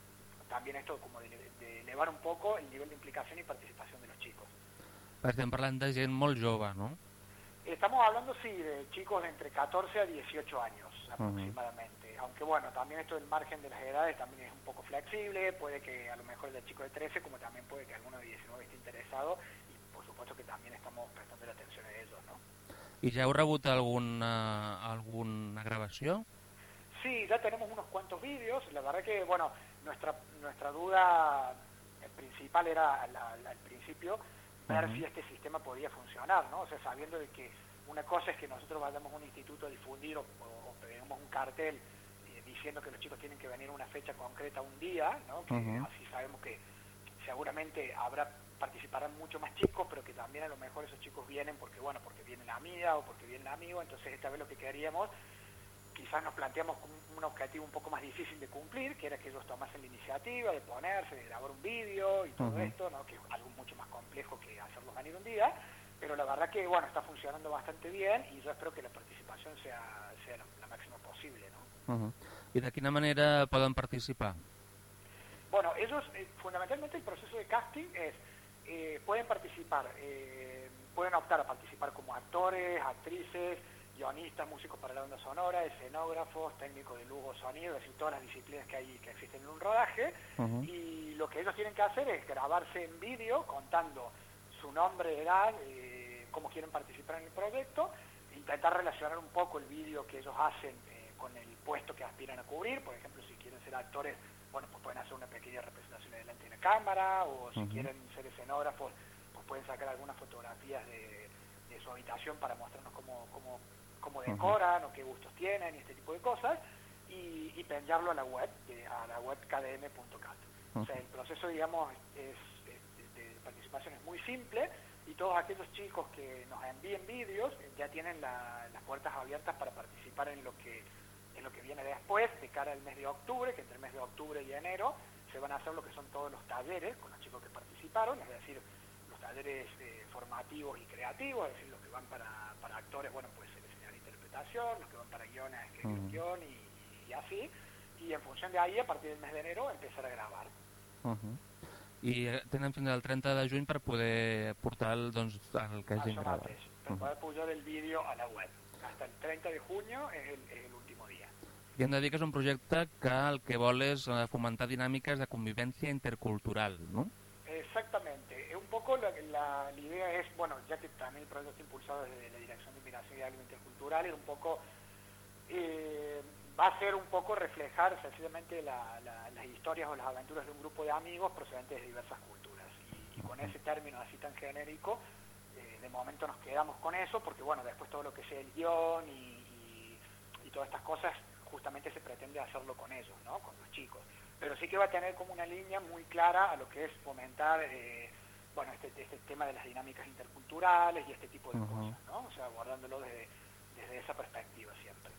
también esto como de, de elevar un poco el nivel de implicación y participación de los chicos. Estem parlant de gent molt jove, no? Estamos hablando, sí, de chicos de entre 14 a 18 años aproximadamente. Aunque bueno, también esto del margen de las edades también es un poco flexible. Puede que a lo mejor el chico de 13, como también puede que alguno de 19 esté interesado. Y por supuesto que también estamos prestando la atención a ellos, ¿no? I ja heu rebut alguna, alguna gravació? Sí, ya tenemos unos cuantos vídeos. La verdad que, bueno, nuestra nuestra duda eh, principal era al, principio ver si este sistema podía funcionar, ¿no? O sea, sabiendo de que una cosa es que nosotros vayamos a un instituto a difundir o, o- un cartel eh, diciendo que los chicos tienen que venir a una fecha concreta un día, ¿no? Que así sabemos que seguramente habrá participarán mucho más chicos, pero que también a lo mejor esos chicos vienen porque, bueno, porque viene la amiga o porque viene el amigo, entonces esta vez lo que queríamos quizás nos planteamos un objetivo un poco más difícil de cumplir, que era que ellos tomasen la iniciativa de ponerse, de grabar un vídeo y todo esto, ¿no? que es algo mucho más complejo que hacerlos venir un día, pero la verdad que bueno está funcionando bastante bien y yo espero que la participación sea, sea la, la máxima posible. ¿no? Uh -huh. I de quina manera poden participar? Bueno, ellos, eh, fundamentalmente el proceso de casting es, eh, pueden participar, eh, pueden optar a participar como actores, actrices, guionistas, músicos para la banda sonora, escenógrafos, técnicos de luz o sonido, es decir, todas las disciplinas que hay que existen en un rodaje. Y lo que ellos tienen que hacer es grabarse en vídeo contando su nombre, edad, eh, cómo quieren participar en el proyecto, intentar relacionar un poco el vídeo que ellos hacen eh, con el puesto que aspiran a cubrir, por ejemplo, si quieren ser actores, bueno, pues pueden hacer una pequeña representación delante de la cámara, o si quieren ser escenógrafos, pues pueden sacar algunas fotografías de, de su habitación para mostrarnos cómo, cómo, cómo decoran o qué gustos tienen y este tipo de cosas, y, y penjarlo a la web, de- a la web kdm.cat. O sea, el proceso, digamos, es, participación es muy simple y todos aquellos chicos que nos envíen vídeos eh, ya tienen la- las puertas abiertas para participar en lo que en lo que viene después, de cara al mes de octubre, que entre el mes de octubre y enero se van a hacer lo que son todos los talleres con los chicos que participaron, es decir, los talleres eh, formativos y creativos, es decir, los que van para, para actores, bueno, pues enseñar interpretación, los que van para guiones, escribir un Ujú. guion y, y así, y en función de ahí, a partir del mes de enero, empezar a grabar. I tenen fins al 30 de juny per poder portar el, doncs, el que hagin gravat. para poder pujar el vídeo a la web. Hasta el 30 de junio es el, es el último día. I hem de dir que és un projecte que el que vol és eh, fomentar dinàmiques de convivència intercultural, no? Exactamente. Es un poco la, la, la idea es, bueno, ya que también el proyecto está impulsado desde la Dirección de Inmigración y Algo Intercultural, era un poco, eh, va a ser un poco reflejar sencillamente la- la- las historias o las aventuras de un grupo de amigos procedentes de diversas culturas. Y, y con ese término así tan genérico, eh, de momento nos quedamos con eso, porque bueno, después todo lo que sea el guion y, y- y todas estas cosas, justamente se pretende hacerlo con ellos, ¿no? Con los chicos. Pero sí que va a tener como una línea muy clara a lo que es fomentar, eh, bueno, este, este tema de las dinámicas interculturales y este tipo de cosas, ¿no? O sea, abordándolo desde, desde esa perspectiva siempre.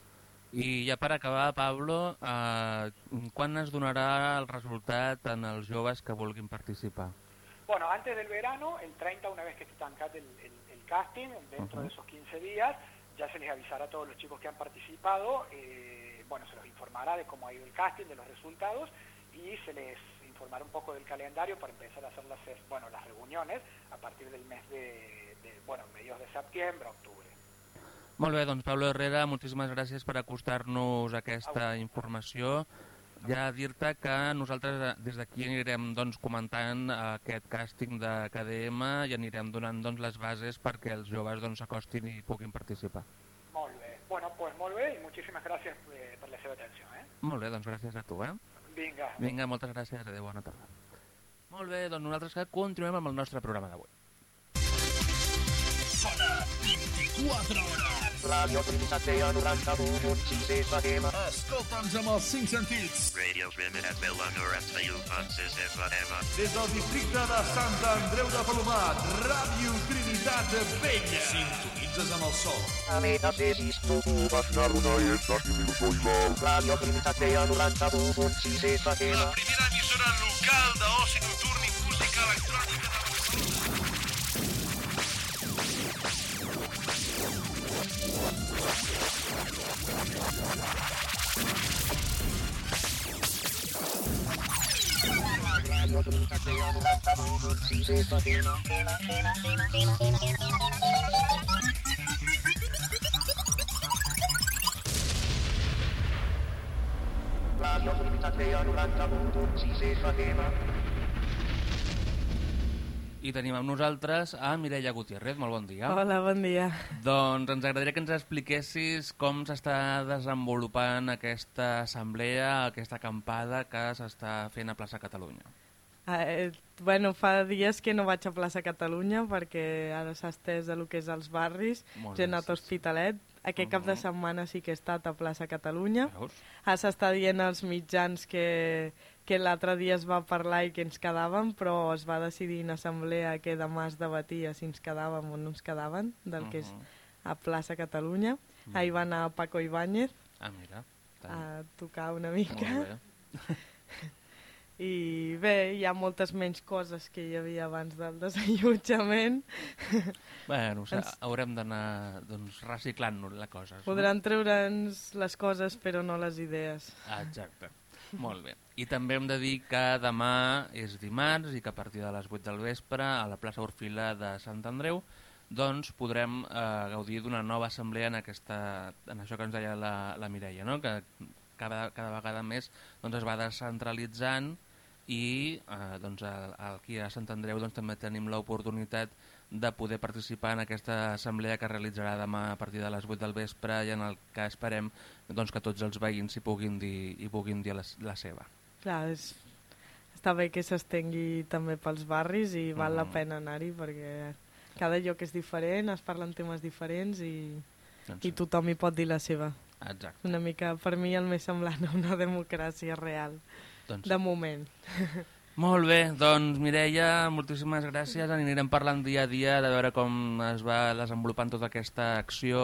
I ja per acabar, Pablo, eh, quan es donarà el resultat en els joves que vulguin participar? Bueno, antes del verano, el 30, una vez que esté tancado el, el- el casting, dentro de esos 15 días, ya se les avisará a todos los chicos que han participado, eh, bueno, se los informará de cómo ha ido el casting, de los resultados, y se les informará un poco del calendario para empezar a hacer las, bueno, las reuniones a partir del mes de, de, bueno, mediados de septiembre, octubre. Molt bé, doncs Pablo Herrera, moltíssimes gràcies per acostar-nos aquesta informació. Ja dir-te que nosaltres eh, des d'aquí anirem doncs, comentant aquest càsting de KDM i anirem donant doncs, les bases perquè els joves doncs, s'acostin i puguin participar. Molt bé. Bueno, pues molt bé, y muchísimas gracias eh, por la seva atenció. Eh? Molt bé, doncs gràcies a tu, eh? Vinga. Vinga, moltes gràcies, adéu, bona tarda. Molt bé, doncs nosaltres que continuem amb el nostre programa d'avui. Sona 24 hores. Radio Trinitat Vella 91.6 FM. Escolta'ns amb els cinc sentits. Radio Trinitat Vella 91.6 FM. Des del districte de Sant Andreu de Palomat, Ràdio Trinitat Vella. Sintonitzes amb el sol. Aleta 6.1 Barcelona i el Saki Radio Trinitat Vella 91.6 FM. La primera emissora local d'oci nocturn i música electrònica de Radio Trinitat Vella 91.6 FM. Radio Trinitat Vella 91.6 FM. I tenim amb nosaltres a Mireia Gutiérrez, molt bon dia. Hola, bon dia. Doncs ens agradaria que ens expliquessis com s'està desenvolupant aquesta assemblea, aquesta acampada que s'està fent a plaça Catalunya. Eh, bueno, fa dies que no vaig a plaça Catalunya perquè ara s'ha estès lo que és els barris. He anat a. Hospitalet. Aquest cap de setmana sí que he estat a plaça Catalunya. Veus? Ah, S'està dient als mitjans que, que l'altre dia es va parlar i que ens quedàvem, però es va decidir en assemblea que demà es debatia si ens quedàvem o no ens quedàvem del que és Mhm. a plaça Catalunya. Ahir va anar Paco Ibáñez Ah, mira. Tant. a tocar una mica. I bé, hi ha moltes menys coses que hi havia abans del desallotjament. Bueno, Ens- haurem d'anar doncs, reciclant la cosa. no? Podran treure'ns les coses però no les idees. Ah, Exacte. Molt bé. I també hem de dir que demà és dimarts i que a partir de les 8 del vespre a la plaça Orfila de Sant Andreu doncs podrem eh, gaudir d'una nova assemblea en, aquesta, en això que ens deia la, la Mireia, no? que cada, cada vegada més doncs, es va descentralitzant i eh, doncs, aquí a Sant Andreu doncs, també tenim l'oportunitat de poder participar en aquesta assemblea que realitzarà demà a partir de les 8 del vespre i en el que esperem doncs, que tots els veïns hi puguin dir, hi puguin dir la, la seva. Clar, és... està bé que s'estengui també pels barris i val la Mhm. pena anar-hi perquè cada lloc és diferent, es parlen temes diferents i, Doncs, i tothom hi pot dir la seva. Exacte. Una mica, per mi, el més semblant a una democràcia real, Doncs, de moment. Molt bé, doncs Mireia, moltíssimes gràcies. Anirem parlant dia a dia de veure com es va desenvolupant tota aquesta acció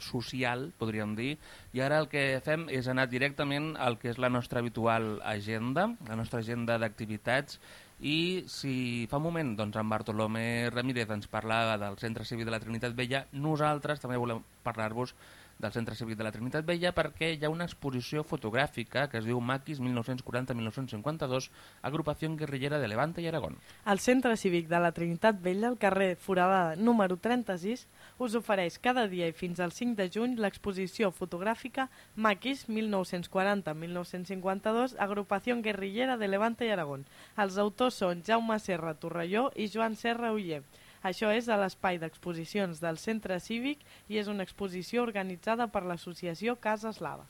social, podríem dir. I ara el que fem és anar directament al que és la nostra habitual agenda, la nostra agenda d'activitats, i si fa un moment doncs, en Bartolomé Ramírez ens parlava del Centre Cívic de la Trinitat Vella, nosaltres també volem parlar-vos del Centre Cívic de la Trinitat Vella perquè hi ha una exposició fotogràfica que es diu Maquis 1940-1952, agrupació guerrillera de Levante i Aragón. El Centre Cívic de la Trinitat Vella, al carrer Foradada número 36, us ofereix cada dia i fins al 5 de juny l'exposició fotogràfica Maquis 1940-1952, agrupació guerrillera de Levante i Aragón. Els autors són Jaume Serra Torrelló i Joan Serra Uller. Això és a l'espai d'exposicions del Centre Cívic i és una exposició organitzada per l'associació Casa Eslava.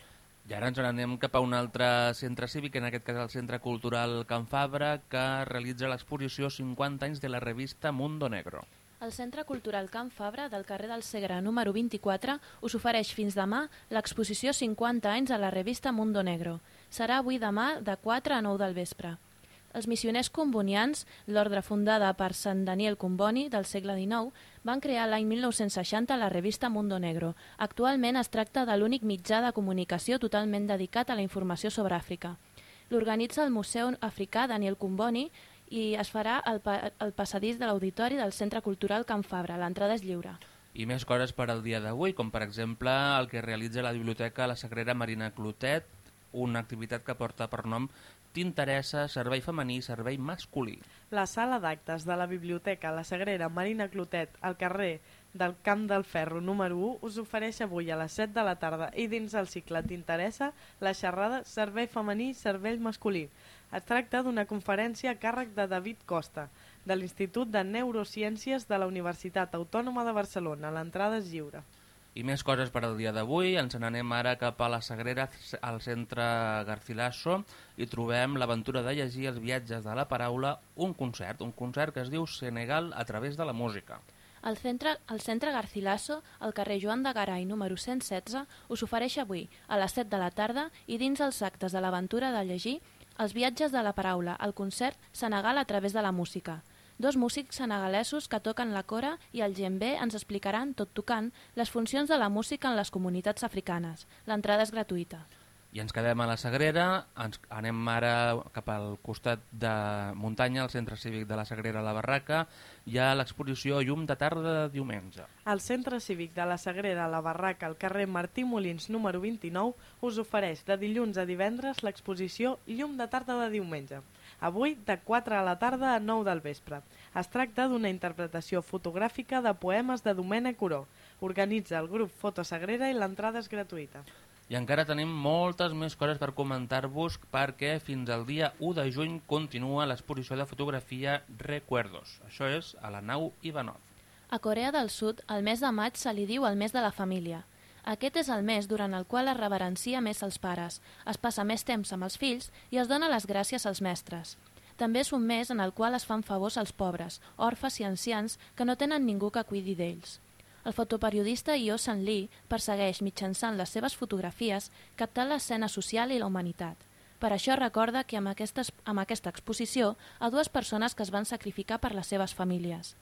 I ara ens n'anem cap a un altre centre cívic, en aquest cas el Centre Cultural Can Fabra, que realitza l'exposició 50 anys de la revista Mundo Negro. El Centre Cultural Can Fabra del carrer del Segre número 24 us ofereix fins demà l'exposició 50 anys a la revista Mundo Negro. Serà avui demà de 4 a 9 del vespre. Els missioners combonians, l'ordre fundada per Sant Daniel Comboni del segle XIX, van crear l'any 1960 la revista Mundo Negro. Actualment es tracta de l'únic mitjà de comunicació totalment dedicat a la informació sobre Àfrica. L'organitza el Museu Africà Daniel Comboni i es farà al, pa passadís de l'Auditori del Centre Cultural Can Fabra. L'entrada és lliure. I més coses per al dia d'avui, com per exemple el que realitza la Biblioteca La Sagrera Marina Clotet, una activitat que porta per nom T'interessa servei femení servei masculí. La sala d'actes de la Biblioteca La Sagrera Marina Clotet al carrer del Camp del Ferro número 1 us ofereix avui a les 7 de la tarda i dins el cicle T'interessa la xerrada Servei femení servei masculí. Es tracta d'una conferència a càrrec de David Costa, de l'Institut de Neurociències de la Universitat Autònoma de Barcelona. L'entrada és lliure. I més coses per al dia d'avui. Ens n'anem ara cap a la Sagrera, al centre Garcilaso, i trobem l'aventura de llegir els viatges de la paraula, un concert, un concert que es diu Senegal a través de la música. El centre, el centre Garcilaso, al carrer Joan de Garay, número 116, us ofereix avui, a les 7 de la tarda, i dins els actes de l'aventura de llegir, els viatges de la paraula, el concert Senegal a través de la música. Dos músics senegalesos que toquen la cora i el djembe ens explicaran, tot tocant, les funcions de la música en les comunitats africanes. L'entrada és gratuïta. I ens quedem a la Sagrera, ens anem ara cap al costat de muntanya, al centre cívic de la Sagrera a la Barraca, hi ha l'exposició Llum de tarda de diumenge. El Centre Cívic de la Sagrera a la Barraca, al carrer Martí Molins número 29, us ofereix de dilluns a divendres l'exposició Llum de tarda de diumenge. Avui, de 4 a la tarda a 9 del vespre. Es tracta d'una interpretació fotogràfica de poemes de Domènec Oró. Organitza el grup Fotosagrera i l'entrada és gratuïta. I encara tenim moltes més coses per comentar-vos perquè fins al dia 1 de juny continua l'exposició de fotografia Recuerdos. Això és a la nau Ivanov. A Corea del Sud, el mes de maig se li diu el mes de la família. Aquest és el mes durant el qual es reverencia més els pares, es passa més temps amb els fills i es dona les gràcies als mestres. També és un mes en el qual es fan favors als pobres, orfes i ancians que no tenen ningú que cuidi d'ells. El fotoperiodista Io San Lee persegueix mitjançant les seves fotografies captar l'escena social i la humanitat. Per això recorda que amb aquesta, amb aquesta exposició a dues persones que es van sacrificar per les seves famílies.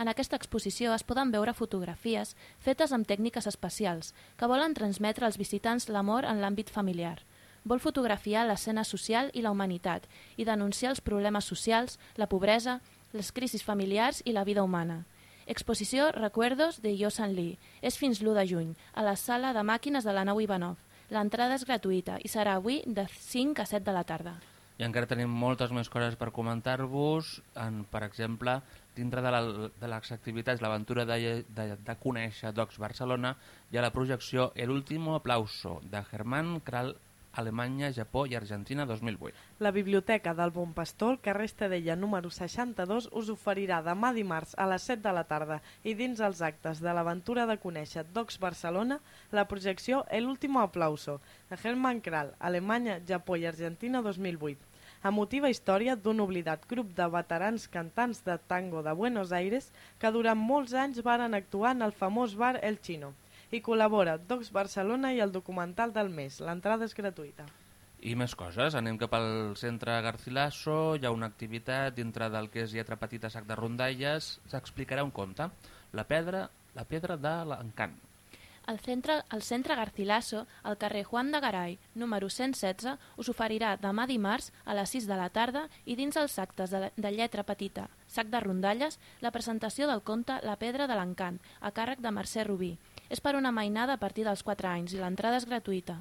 En aquesta exposició es poden veure fotografies fetes amb tècniques especials que volen transmetre als visitants l'amor en l'àmbit familiar. Vol fotografiar l'escena social i la humanitat i denunciar els problemes socials, la pobresa, les crisis familiars i la vida humana. Exposició Recuerdos de Yo San Lee. És fins l'1 de juny, a la sala de màquines de la nau Ivanov. L'entrada és gratuïta i serà avui de 5 a 7 de la tarda. I encara tenim moltes més coses per comentar-vos. En, Per exemple, dintre de, la, de les activitats, l'aventura de, de, de conèixer Docs Barcelona, hi ha la projecció El último aplauso, de Germán Kral, Alemanya, Japó i Argentina 2008. La Biblioteca del Bon Pastor, al carrer Estadella número 62, us oferirà demà dimarts a les 7 de la tarda i dins els actes de l'aventura de conèixer Docs Barcelona, la projecció El último aplauso, de Hermann Kral, Alemanya, Japó i Argentina 2008. Emotiva història d'un oblidat grup de veterans cantants de tango de Buenos Aires que durant molts anys varen actuar en el famós bar El Chino. I col·labora Docs Barcelona i el documental del mes. L'entrada és gratuïta. I més coses, anem cap al centre Garcilaso, hi ha una activitat dintre del que és lletra petita sac de rondalles, s'explicarà un conte, la pedra, la pedra de l'encant. El centre, el centre Garcilaso, al carrer Juan de Garay, número 116, us oferirà demà dimarts a les 6 de la tarda i dins els actes de, de lletra petita, sac de rondalles, la presentació del conte La pedra de l'encant, a càrrec de Mercè Rubí. És per una mainada a partir dels 4 anys i l'entrada és gratuïta.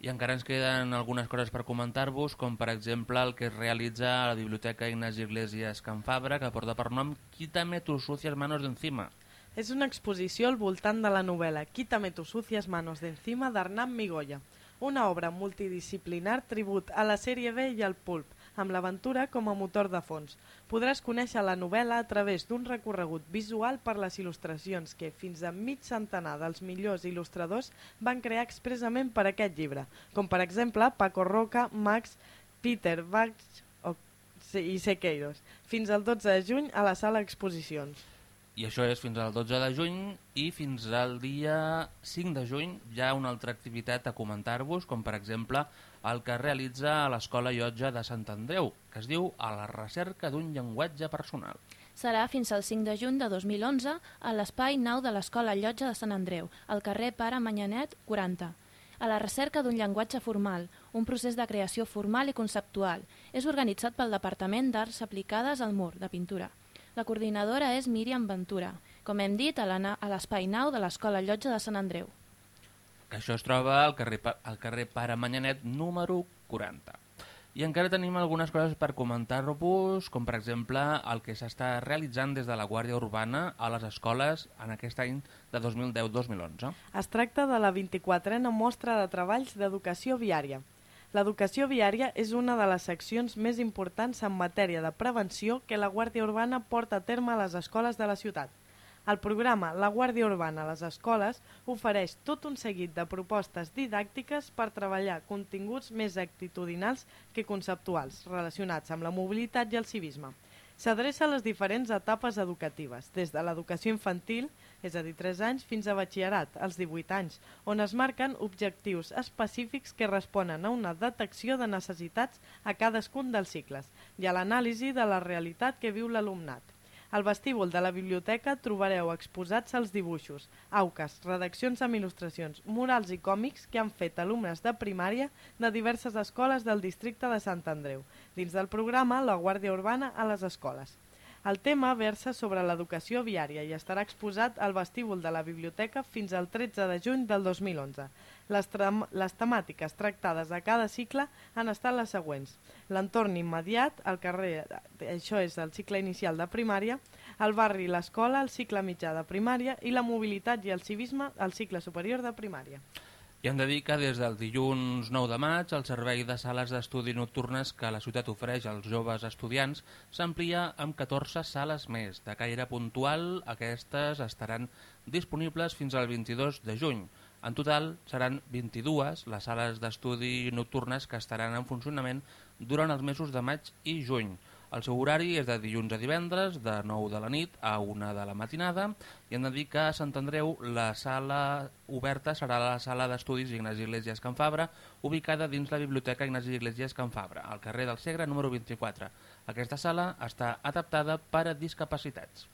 I encara ens queden algunes coses per comentar-vos, com per exemple el que es realitza a la Biblioteca Ignasi Iglesias Can Fabra, que porta per nom Quítame tus sucias manos de. És una exposició al voltant de la novel·la Quítame tus sucias manos de encima d'Hernán Migoya, una obra multidisciplinar tribut a la sèrie B i al pulp, amb l'aventura com a motor de fons. Podràs conèixer la novel·la a través d'un recorregut visual per les il·lustracions que fins a mig centenar dels millors il·lustradors van crear expressament per aquest llibre, com per exemple Paco Roca, Max, Peter Bach i Sequeiros, fins al 12 de juny a la sala Exposicions. I això és fins al 12 de juny i fins al dia 5 de juny hi ha una altra activitat a comentar-vos, com per exemple el que realitza a l'Escola Llotja de Sant Andreu, que es diu A la recerca d'un llenguatge personal. Serà fins al 5 de juny de 2011 a l'espai nou de l'Escola Llotja de Sant Andreu, al carrer Pare Manyanet 40. A la recerca d'un llenguatge formal, un procés de creació formal i conceptual. És organitzat pel Departament d'Arts Aplicades al Mur, de Pintura. La coordinadora és Míriam Ventura, com hem dit, a l'espai nou de l'Escola Llotja de Sant Andreu. que això es troba al carrer, al carrer Pare Manyanet número 40. I encara tenim algunes coses per comentar-vos, com per exemple el que s'està realitzant des de la Guàrdia Urbana a les escoles en aquest any de 2010-2011. Es tracta de la 24a mostra de treballs d'educació viària. L'educació viària és una de les seccions més importants en matèria de prevenció que la Guàrdia Urbana porta a terme a les escoles de la ciutat. El programa La Guàrdia Urbana a les escoles ofereix tot un seguit de propostes didàctiques per treballar continguts més actitudinals que conceptuals relacionats amb la mobilitat i el civisme. S'adreça a les diferents etapes educatives, des de l'educació infantil, és a dir, 3 anys, fins a batxillerat, als 18 anys, on es marquen objectius específics que responen a una detecció de necessitats a cadascun dels cicles i a l'anàlisi de la realitat que viu l'alumnat. Al vestíbul de la biblioteca trobareu exposats els dibuixos, auques, redaccions amb il·lustracions, murals i còmics que han fet alumnes de primària de diverses escoles del districte de Sant Andreu, dins del programa La Guàrdia Urbana a les escoles. El tema versa sobre l'educació viària i estarà exposat al vestíbul de la biblioteca fins al 13 de juny del 2011. Les, les temàtiques tractades a cada cicle han estat les següents. L'entorn immediat, el carrer, això és el cicle inicial de primària, el barri i l'escola, el cicle mitjà de primària i la mobilitat i el civisme, el cicle superior de primària. I hem de dir que des del dilluns 9 de maig el servei de sales d'estudi nocturnes que la ciutat ofereix als joves estudiants s'amplia amb 14 sales més. De caire puntual, aquestes estaran disponibles fins al 22 de juny. En total seran 22 les sales d'estudi nocturnes que estaran en funcionament durant els mesos de maig i juny. El seu horari és de dilluns a divendres, de 9 de la nit a 1 de la matinada, i hem de dir que a Sant Andreu la sala oberta serà la sala d'estudis Ignasi Iglesias Can Fabra, ubicada dins la Biblioteca Ignasi Iglesias Can Fabra, al carrer del Segre número 24. Aquesta sala està adaptada per a discapacitats.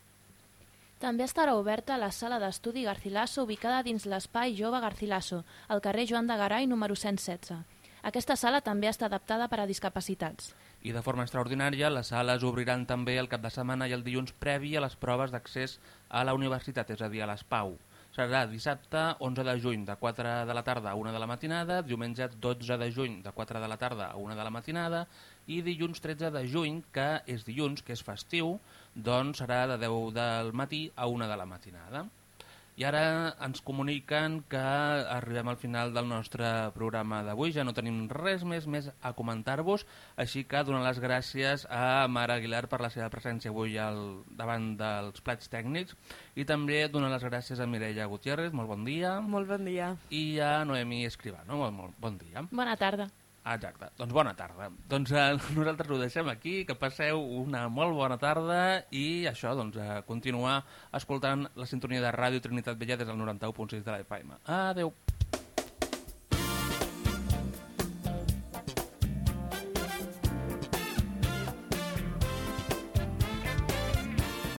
També estarà oberta la sala d'estudi Garcilaso ubicada dins l'espai Jove Garcilaso, al carrer Joan de Garay número 116. Aquesta sala també està adaptada per a discapacitats. I de forma extraordinària, les sales obriran també el cap de setmana i el dilluns previ a les proves d'accés a la universitat, és a dir, a les PAU. Serà dissabte 11 de juny de 4 de la tarda a 1 de la matinada, diumenge 12 de juny de 4 de la tarda a 1 de la matinada i dilluns 13 de juny, que és dilluns, que és festiu, doncs serà de 10 del matí a 1 de la matinada. I ara ens comuniquen que arribem al final del nostre programa d'avui, ja no tenim res més més a comentar-vos, així que donar les gràcies a Mara Aguilar per la seva presència avui al, davant dels plats tècnics i també donar les gràcies a Mireia Gutiérrez, molt bon dia, Molt bon dia. i a Noemi Escribano, molt, molt bon dia. Bona tarda. Exacte, doncs bona tarda. Doncs eh, nosaltres ho deixem aquí, que passeu una molt bona tarda i això, doncs, eh, continuar escoltant la sintonia de Ràdio Trinitat Vella des del 91.6 de la FM. Adeu.